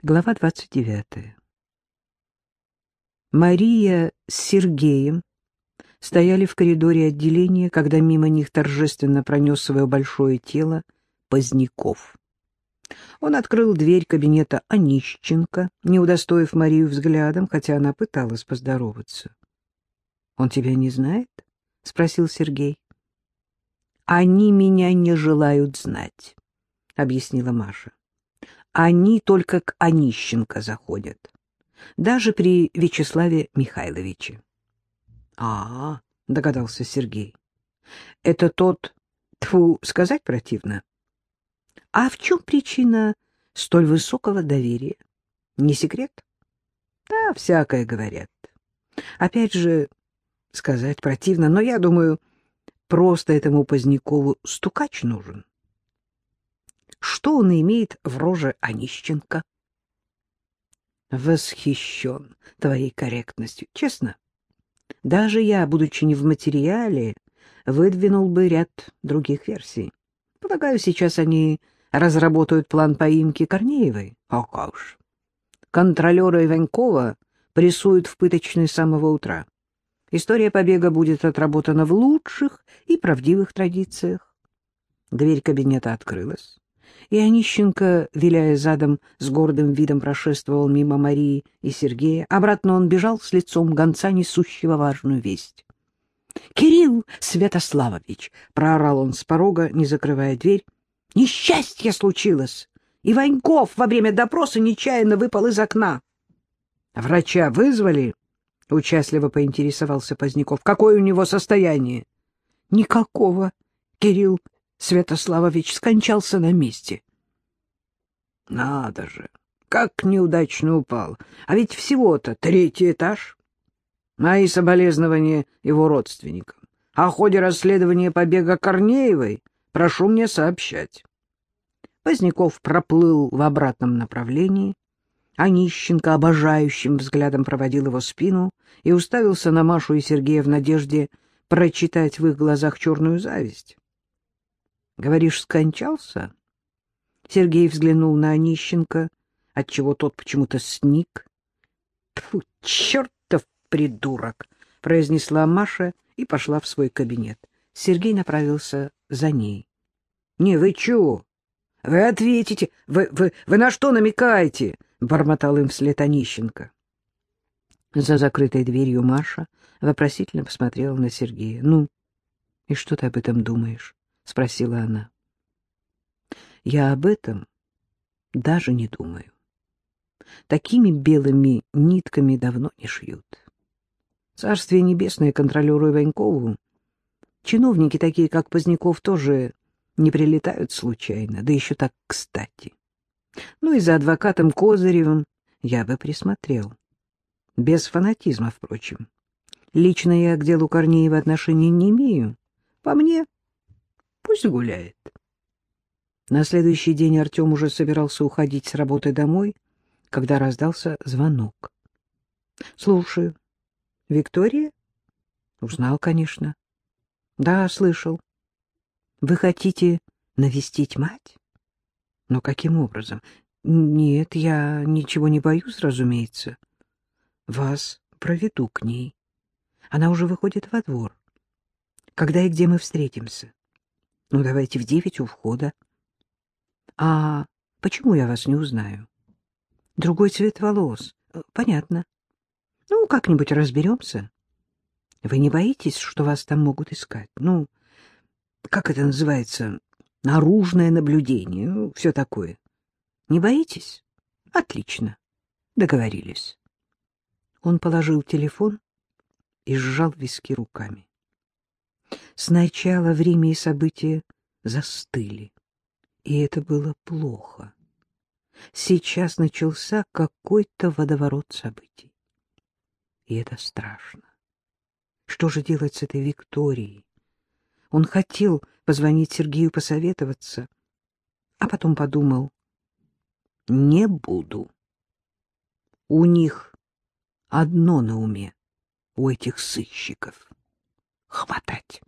Глава 29. Мария с Сергеем стояли в коридоре отделения, когда мимо них торжественно пронес свое большое тело Поздняков. Он открыл дверь кабинета Онищенко, не удостоив Марию взглядом, хотя она пыталась поздороваться. — Он тебя не знает? — спросил Сергей. — Они меня не желают знать, — объяснила Маша они только к Онищенко заходят. Даже при Вячеславе Михайловиче. А, -а, догадался Сергей. Это тот, тфу, сказать противно. А в чем причина столь высокого доверия? Не секрет? Да, всякое говорят. Опять же, сказать противно, но я думаю, просто этому Позднякову стукач нужен что он имеет в роже Онищенко. Восхищен твоей корректностью, честно. Даже я, будучи не в материале, выдвинул бы ряд других версий. Полагаю, сейчас они разработают план поимки Корнеевой. О, как ж. Контролера Иванькова прессуют в пыточной с самого утра. История побега будет отработана в лучших и правдивых традициях. Дверь кабинета открылась и Онищенко, виляя задом, с гордым видом прошествовал мимо Марии и Сергея. Обратно он бежал с лицом гонца, несущего важную весть. — Кирилл Святославович! — проорал он с порога, не закрывая дверь. — Несчастье случилось! Иваньков во время допроса нечаянно выпал из окна. — Врача вызвали? — участливо поинтересовался Поздняков. — Какое у него состояние? — Никакого, Кирилл Святославович скончался на месте. Надо же, как неудачно упал. А ведь всего-то третий этаж. Мои соболезнования его родственникам. О ходе расследования побега Корнеевой прошу мне сообщать. Поздняков проплыл в обратном направлении. Онищенко обожающим взглядом проводил его спину и уставился на Машу и Сергея в надежде прочитать в их глазах черную зависть. Говоришь, скончался? Сергей взглянул на Онищенко, отчего тот почему-то сник. Тьфу, чертов придурок! — произнесла Маша и пошла в свой кабинет. Сергей направился за ней. — Не, вы чего? Вы ответите. Вы, вы, вы на что намекаете? — бормотал им вслед Онищенко. За закрытой дверью Маша вопросительно посмотрела на Сергея. — Ну, и что ты об этом думаешь? — спросила она. — Я об этом даже не думаю. Такими белыми нитками давно не шьют. Царствие небесное контролеру Иванькову. Чиновники такие, как Поздняков, тоже не прилетают случайно, да еще так кстати. Ну и за адвокатом Козыревым я бы присмотрел. Без фанатизма, впрочем. Лично я к делу Корнеева отношения не имею. По мне, Пусть гуляет. На следующий день Артем уже собирался уходить с работы домой, когда раздался звонок. — Слушаю. — Виктория? — Узнал, конечно. — Да, слышал. — Вы хотите навестить мать? — Но каким образом? — Нет, я ничего не боюсь, разумеется. — Вас проведу к ней. Она уже выходит во двор. Когда и где мы встретимся? Ну, давайте в девять у входа. А почему я вас не узнаю? Другой цвет волос. Э, понятно. Ну, как-нибудь разберемся. Вы не боитесь, что вас там могут искать? Ну, как это называется? Наружное наблюдение, ну, все такое. Не боитесь? Отлично. Договорились. Он положил телефон и сжал виски руками. Сначала время и события застыли, и это было плохо. Сейчас начался какой-то водоворот событий. И это страшно. Что же делать с этой Викторией? Он хотел позвонить Сергею посоветоваться, а потом подумал, не буду. У них одно на уме, у этих сыщиков — хватать.